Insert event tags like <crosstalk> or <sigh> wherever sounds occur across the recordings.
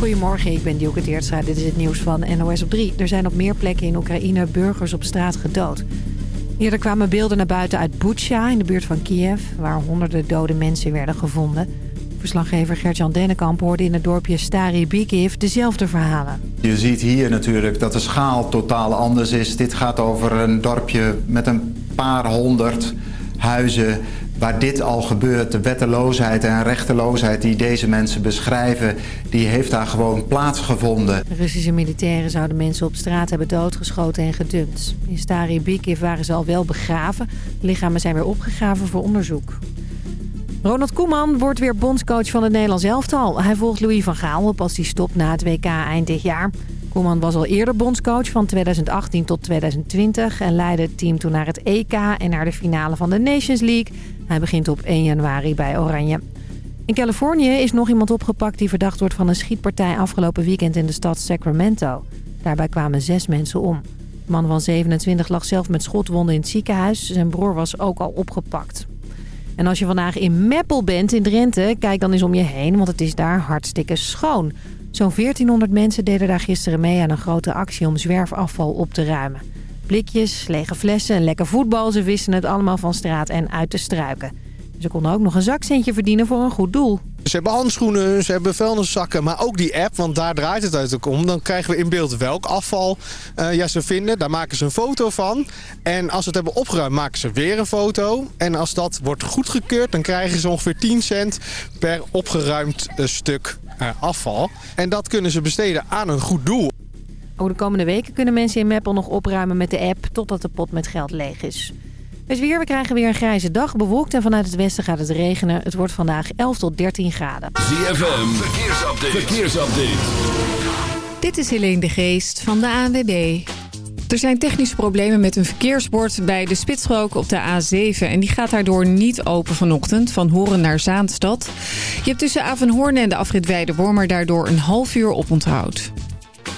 Goedemorgen, ik ben Dielke Teertstra. Dit is het nieuws van NOS op 3. Er zijn op meer plekken in Oekraïne burgers op straat gedood. Eerder kwamen beelden naar buiten uit Butsja in de buurt van Kiev... waar honderden dode mensen werden gevonden. Verslaggever Gert-Jan Dennekamp hoorde in het dorpje Stari Bikiv dezelfde verhalen. Je ziet hier natuurlijk dat de schaal totaal anders is. Dit gaat over een dorpje met een paar honderd huizen waar dit al gebeurt. De wetteloosheid en rechteloosheid die deze mensen beschrijven... die heeft daar gewoon plaatsgevonden. Russische militairen zouden mensen op straat hebben doodgeschoten en gedumpt. In Stari Bikiv waren ze al wel begraven. lichamen zijn weer opgegraven voor onderzoek. Ronald Koeman wordt weer bondscoach van het Nederlands elftal. Hij volgt Louis van Gaal op als hij stopt na het WK eind dit jaar. Koeman was al eerder bondscoach van 2018 tot 2020... en leidde het team toen naar het EK en naar de finale van de Nations League. Hij begint op 1 januari bij Oranje. In Californië is nog iemand opgepakt die verdacht wordt van een schietpartij afgelopen weekend in de stad Sacramento. Daarbij kwamen zes mensen om. De man van 27 lag zelf met schotwonden in het ziekenhuis. Zijn broer was ook al opgepakt. En als je vandaag in Meppel bent in Drenthe, kijk dan eens om je heen, want het is daar hartstikke schoon. Zo'n 1400 mensen deden daar gisteren mee aan een grote actie om zwerfafval op te ruimen. Blikjes, lege flessen en lekker voetbal, ze wisten het allemaal van straat en uit de struiken. Ze konden ook nog een zakcentje verdienen voor een goed doel. Ze hebben handschoenen, ze hebben vuilniszakken, maar ook die app, want daar draait het uit om. Dan krijgen we in beeld welk afval uh, ja, ze vinden. Daar maken ze een foto van. En als ze het hebben opgeruimd, maken ze weer een foto. En als dat wordt goedgekeurd, dan krijgen ze ongeveer 10 cent per opgeruimd uh, stuk uh, afval. En dat kunnen ze besteden aan een goed doel. Ook de komende weken kunnen mensen in Meppel nog opruimen met de app... totdat de pot met geld leeg is. Het weer, we krijgen weer een grijze dag, bewolkt en vanuit het westen gaat het regenen. Het wordt vandaag 11 tot 13 graden. ZFM, verkeersupdate. verkeersupdate. Dit is Helene de Geest van de ANWB. Er zijn technische problemen met een verkeersbord bij de spitsrook op de A7. En die gaat daardoor niet open vanochtend, van Horen naar Zaanstad. Je hebt tussen Avenhoorn en de afrit Weidewormer daardoor een half uur oponthoud.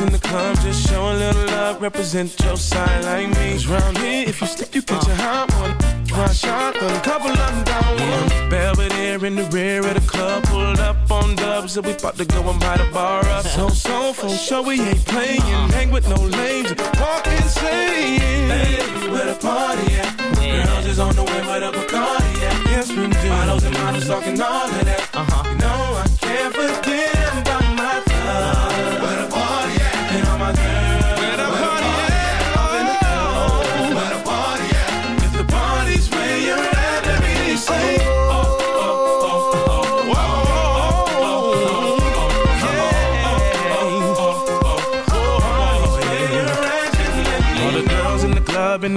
In the club, just show a little love, represent your side like me. Cause round here, if you slip, you catch a hot one. One shot, then a couple of them down one. Belvedere in the rear of the club, pulled up on dubs, and we about to go and buy the bar up. <laughs> So, so, for sure, we ain't playing. Hang with no lames, walk insane. Hey, where the party at? Girls is on the way, where the Bacardi at? Yes, we do. Bottles and models talking all of that. Uh-huh. You know I can't forget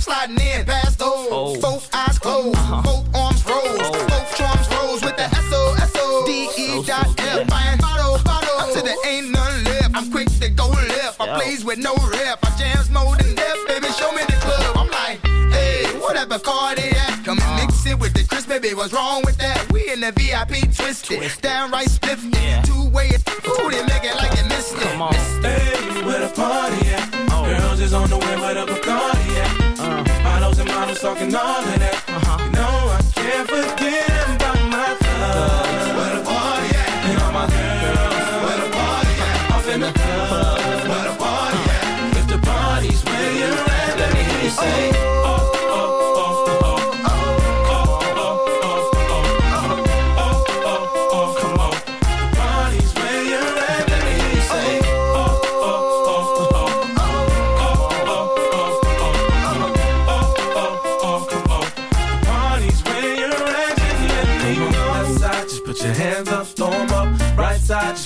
sliding in past those. Oh. Both eyes closed, uh-huh. both arms rose, oh. both charms rose with the S O S O D E dot F. Buying bottle, bottle until there ain't none left. I'm quick to go left. I plays with no rep. I jams more than death, baby. Show me the club. I'm like, hey, what a cardiac. Come and mix it with the crisp, baby, what's wrong with that? We in the VIP twisted, downright spiffy. Yeah. Two way, ooh, they make it like you missed it. Come on. Hey, where the party at? Oh. Girls is on the way, where the talking all that.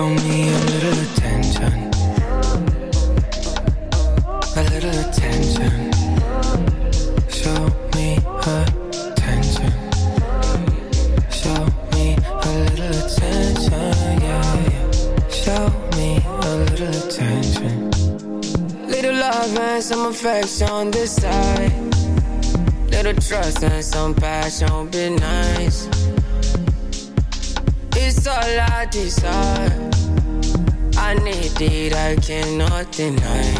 Show me a little attention. A little attention. Show me attention. Show me a little attention, yeah. Show me a little attention. Little love and some affection this side. Little trust and some passion be nice is all I desire. I need it, I cannot deny.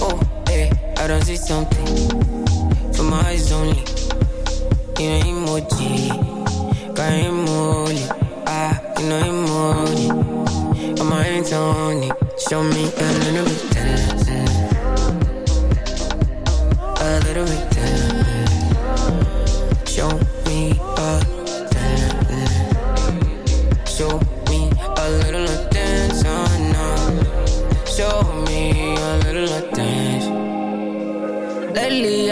Oh, hey, I don't see something for my eyes only. You know emoji, got emoji, ah, you know emoji. On my hands only, show me a little bit.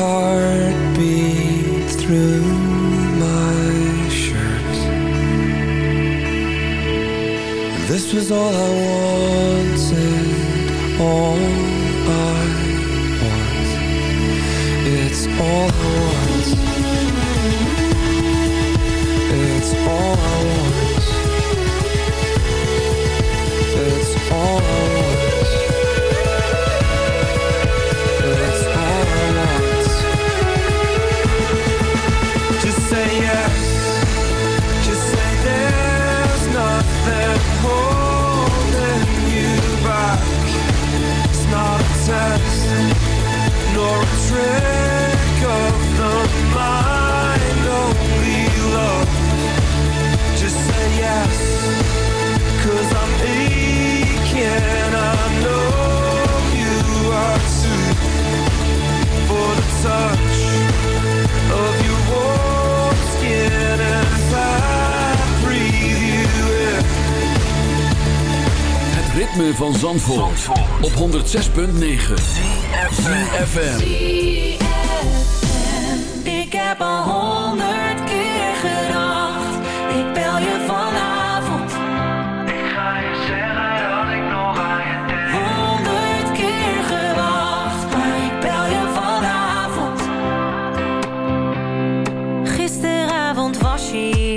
heartbeat through my shirt. This was all I wanted, all Zandvoort, op 106.9 CFM Ik heb al honderd keer gedacht Ik bel je vanavond. Ik ga je zeggen dat ik nog aan je denk. Honderd keer gewacht ik bel je vanavond. Gisteravond was je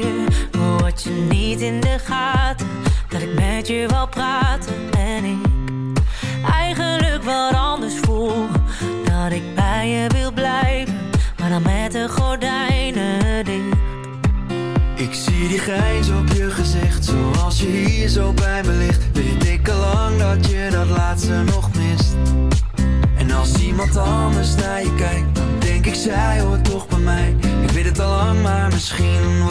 iemand anders naar je kijkt, denk ik zij hoort toch bij mij. Ik weet het al lang, maar misschien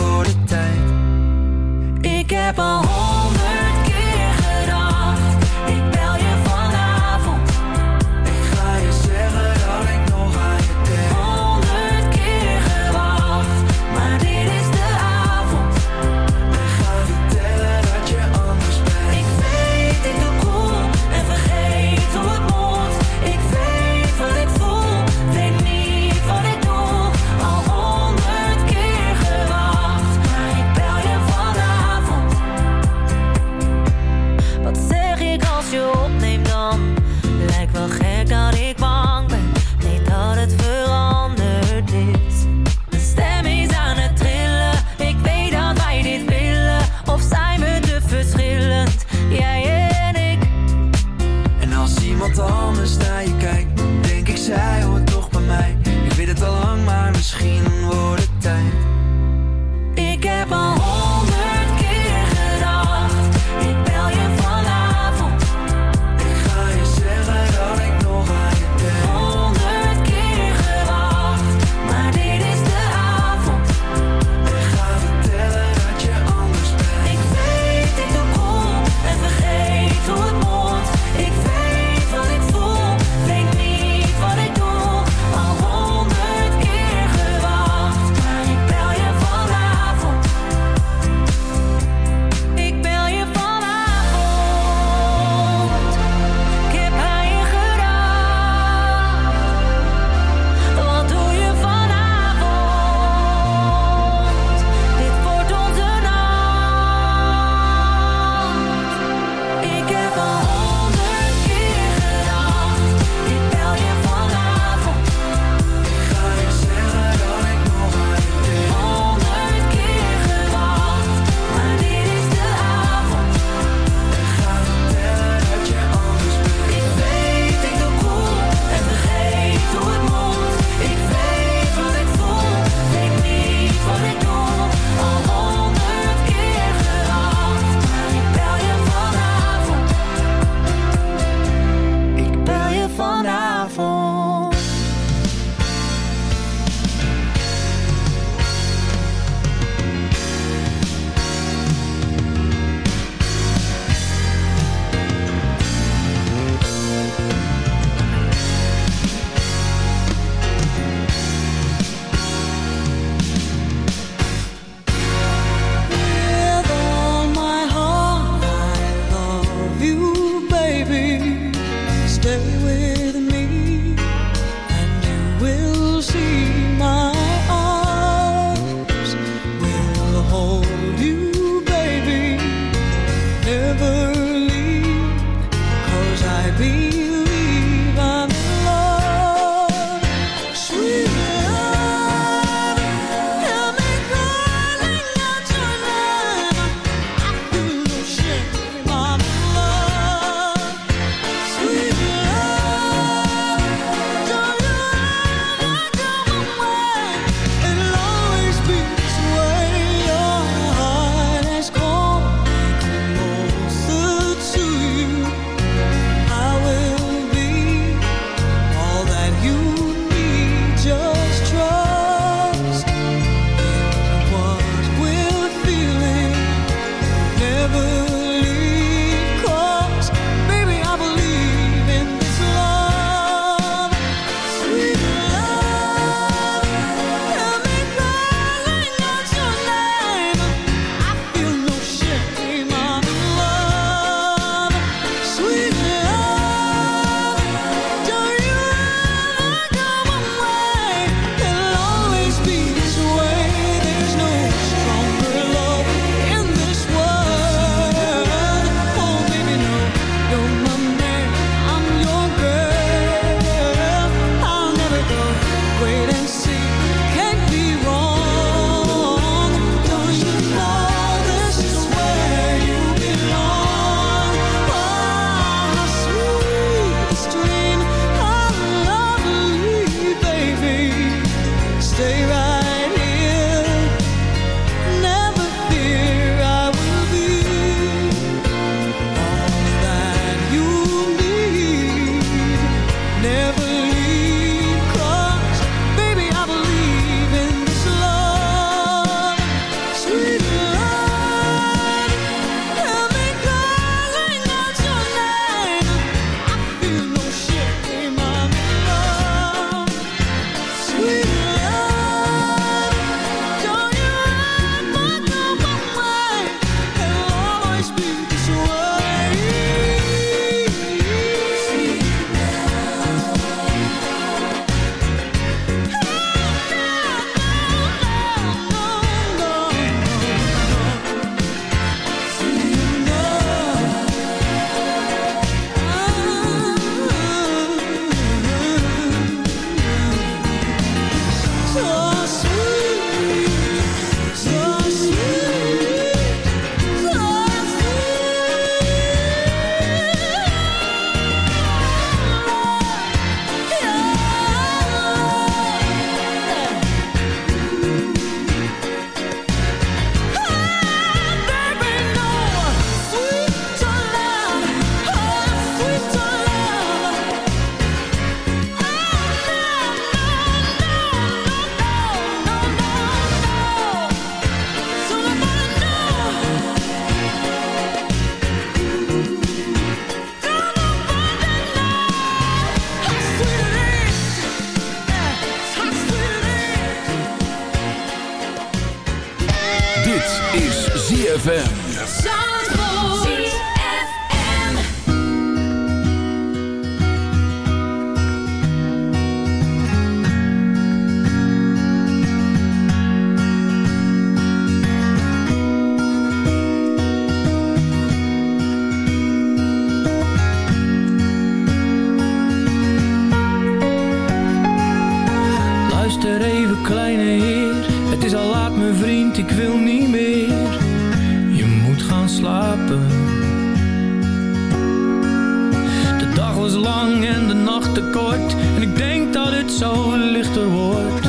en de nacht te kort. En ik denk dat het zo lichter wordt.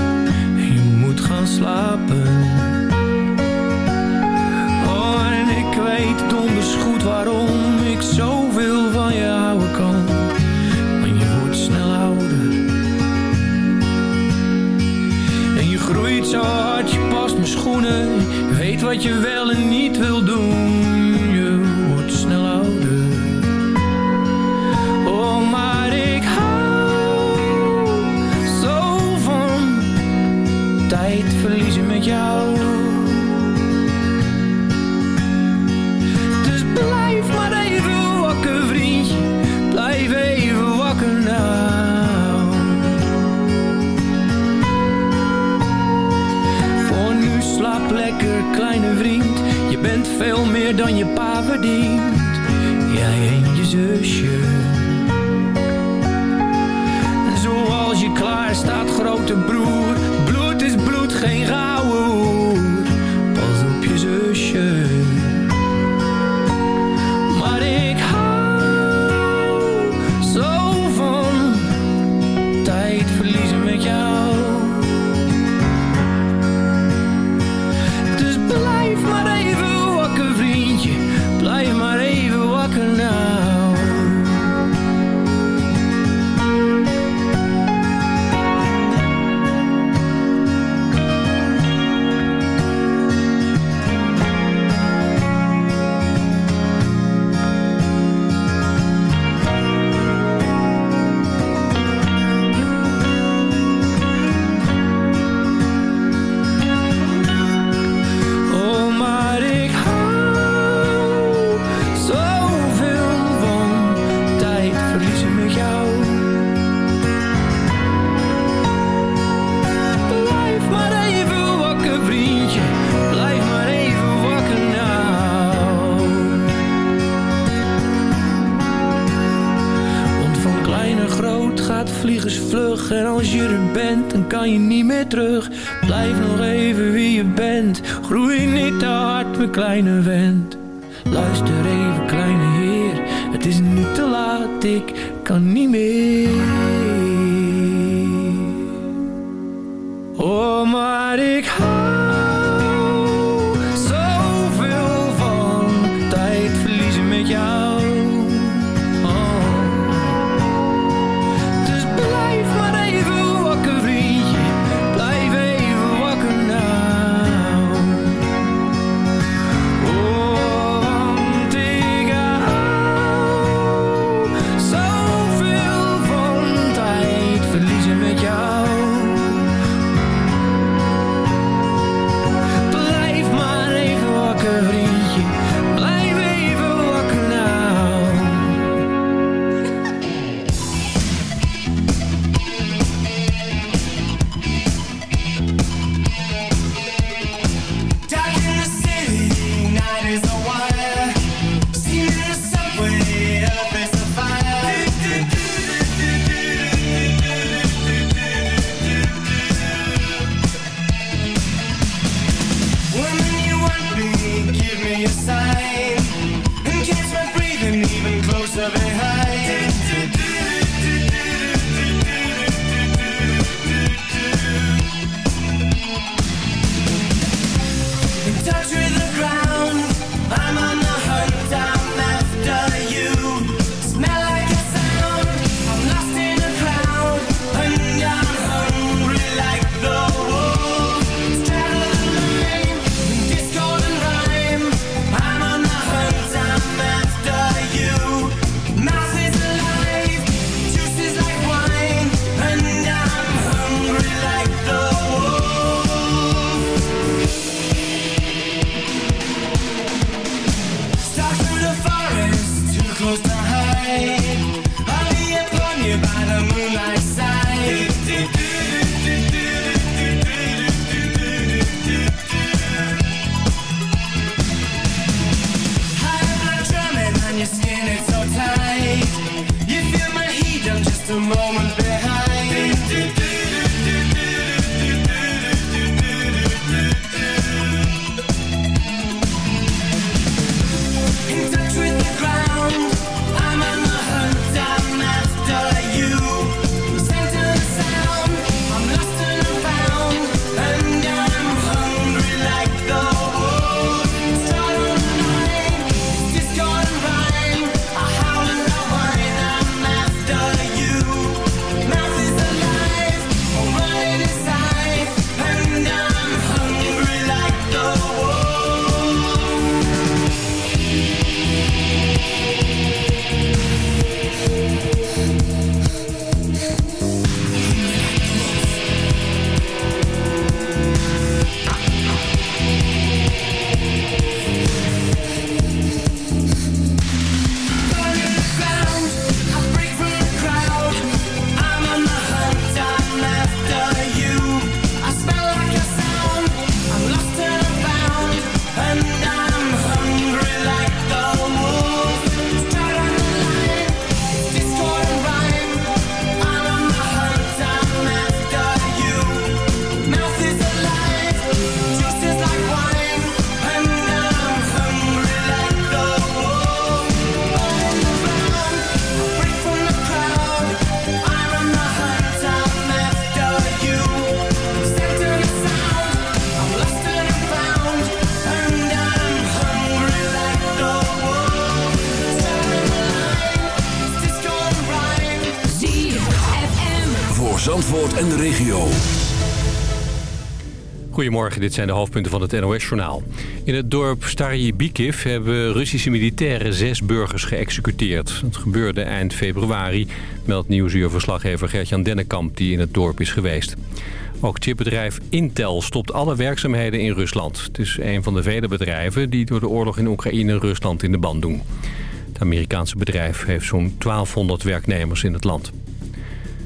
En je moet gaan slapen. Oh, en ik weet donders goed waarom Ik zoveel van je houden kan. Maar je wordt snel ouder. En je groeit zo hard, je past mijn schoenen. Je weet wat je wel en niet wil doen. Veel meer dan je pa verdient. Jij en je zusje. En zoals je klaar staat grote broer kleine vent. Dit zijn de hoofdpunten van het NOS-journaal. In het dorp Stary Bikiv hebben Russische militairen zes burgers geëxecuteerd. Het gebeurde eind februari, meldt Nieuwsuur-verslaggever Gertjan Dennekamp... die in het dorp is geweest. Ook chipbedrijf Intel stopt alle werkzaamheden in Rusland. Het is een van de vele bedrijven die door de oorlog in Oekraïne Rusland in de band doen. Het Amerikaanse bedrijf heeft zo'n 1200 werknemers in het land.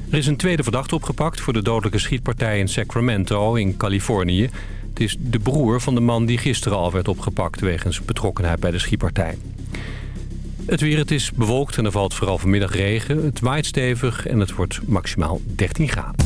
Er is een tweede verdachte opgepakt voor de dodelijke schietpartij in Sacramento in Californië. Het is de broer van de man die gisteren al werd opgepakt wegens betrokkenheid bij de schietpartij. Het weer, het is bewolkt en er valt vooral vanmiddag regen. Het waait stevig en het wordt maximaal 13 graden.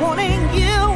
wanting you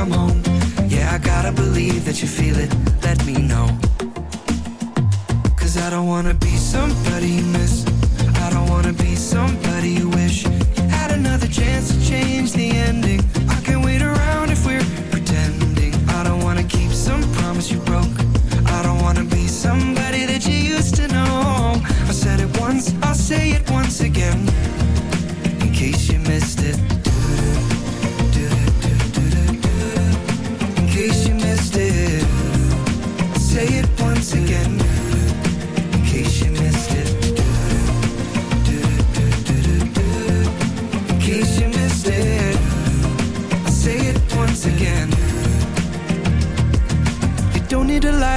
come home. Yeah, I gotta believe that you feel it. Let me know. Cause I don't wanna be somebody miss. I don't wanna be somebody you wish. You had another chance to change the ending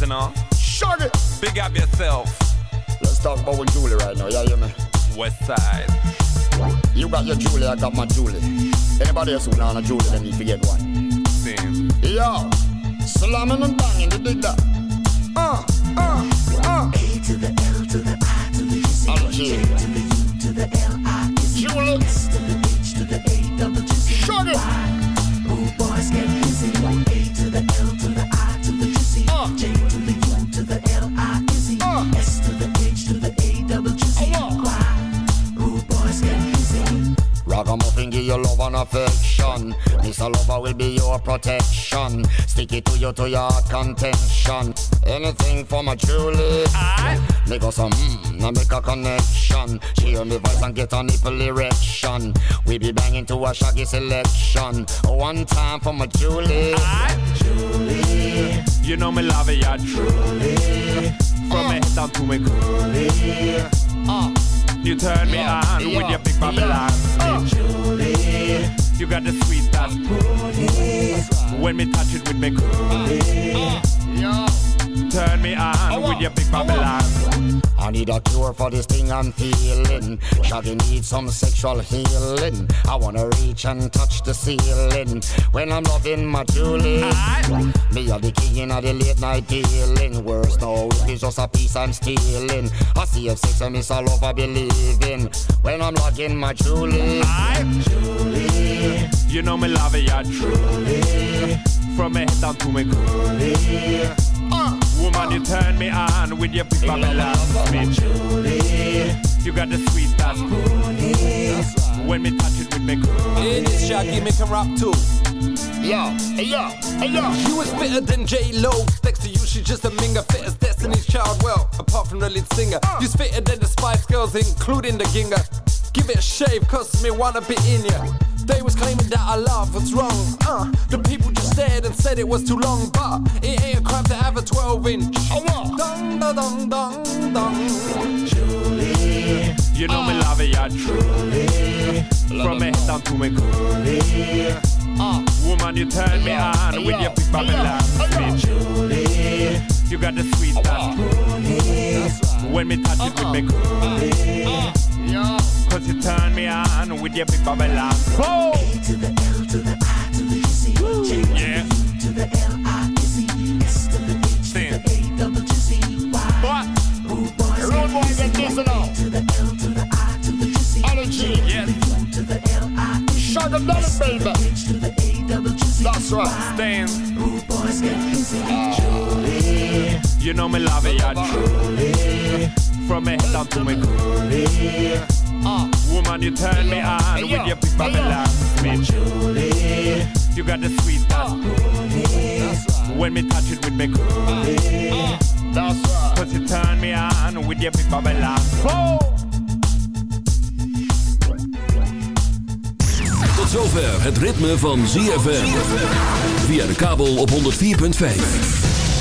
Isn't on? Shut it. Big up yourself. Let's talk about with Julie right now. Yeah, hear me? West side. You got your Julie, I got my Julie. Anybody else who want a Julie, then need to get one. Same. Yo, slamming and banging, you dig that? Uh, uh, uh. A to the L to the I to the C. G. to the U to the L I is Julie. S to the H to the A double G C. Shut it. Rude boys get Ragamuffin give you love and affection. Mr. Lover will be your protection. Stick it to you to your contention. Anything for my Julie. Make us some mm, now make a connection. She hear me voice and get a nipple erection. We be banging to a shaggy selection. One time for my Julie. Julie. You know me love it, yeah, truly. From me head down to me coolie. Uh. You turn me Yeah, on yeah, with your big Babylon. Uh. You got the sweet touch. When me touch it with me coolie. Turn me on with your big Babylon. I I need a cure for this thing I'm feeling. Shawty needs some sexual healing. I wanna reach and touch the ceiling when I'm loving my Julie. Me are the king of the late night dealing. Worse no, it is just a piece I'm stealing. I see if sex and miss all over believing when I'm logging my Julie. Julie. You know me love it, yeah, truly. From me head down to me coolie. Woman, you turn me on with your big Babylon. Me Julie. You got the sweet that's coolie. When me touch it with me coolie. In this Shaggy make him rap too. Yo, hey yo, hey yo. You is fitter than J Lo. Next to you, she's just a minger. Fit as Destiny's Child. Well, apart from the lead singer, uh. you's fitter than the Spice Girls, including the Ginger. Give it a shave, cause me wanna be in ya. They was claiming that I love what's wrong. Uh, the people just stared and said it was too long, but it ain't a crime to have a 12 inch. Oh, what? Dong, da, dong, dong, dong. Julie. You know me love it, yeah, truly. From me head down to me coolie. Uh, woman, you turn me on with your big Babylon. Me Julie. You got the sweet that's coolie. When me touch it with me coolie. Cause you turn me on with your big Babylon. Boom! to the L to the I to the U C J Yeah. to the L I Z S to the H to the A double G C Y. What? Rude boys Rude boys get this now. to the L to the I to the Energy. Yes. to the L I Shut them down, baby. H to the A double G C That's right. Stand. Rude boys get busy. Uh, Julie. You know me love it, yeah, truly. From me head down to me coolie. Uh, woman, you turn me on with your big Babylon. Me Julie. You got the sweet that's coolie. When me touch it with me coolie. That's right. Cause you turn me on with your big Babylon. Tot zover het ritme van ZFM. Via de kabel op 104.5.